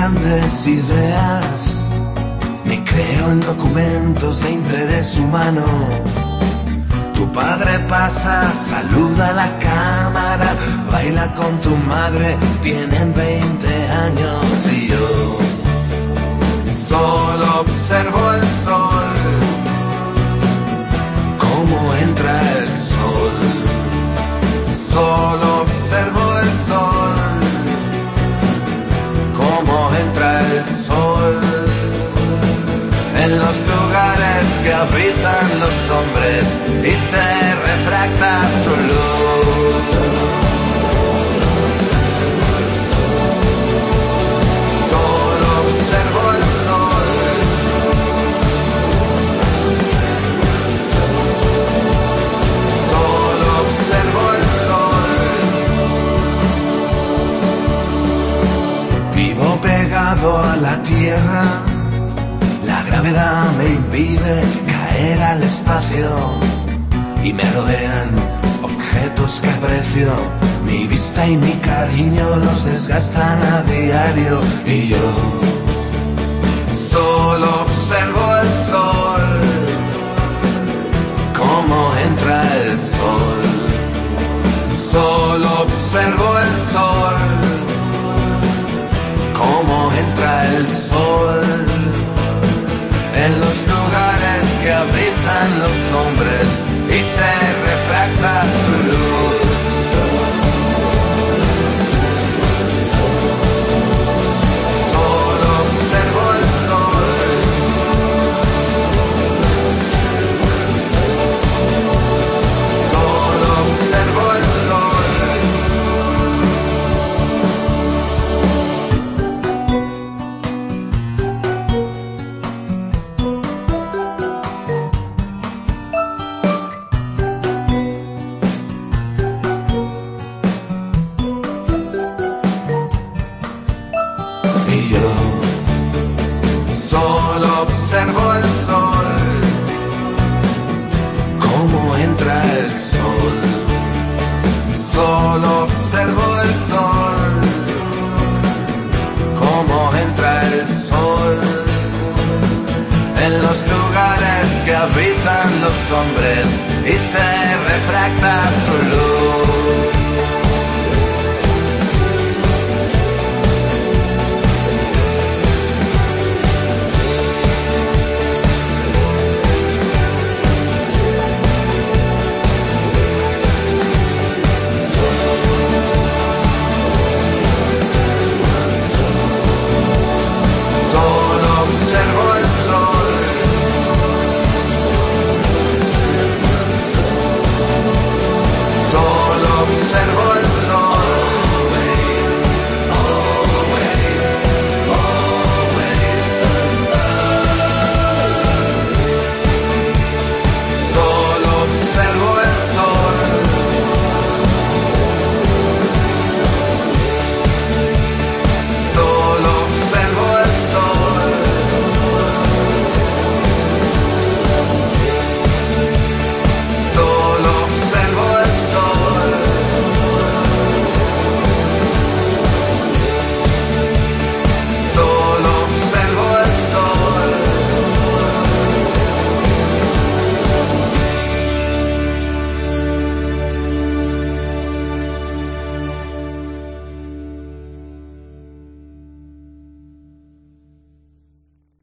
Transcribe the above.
grandes ideas, ni creo en documentos de interés humano. Tu padre pasa, saluda a la cámara, baila con tu madre, tienen 20 años y yo y se refracta su luz. Solo observo el sol. Solo observo el sol. Vivo pegado a la tierra. La gravedad me impide caer al espacio y me rodean objetos que aprecio. Mi vista y mi cariño los desgastan a diario y yo solo observo el sol, cómo entra el sol. Solo observo el sol, cómo entra el sol en los lugares que habitan los hombres solo observo el sol, cómo entra el sol, solo observo el sol, cómo entra el sol en los lugares que habitan los hombres y se refracta su luz.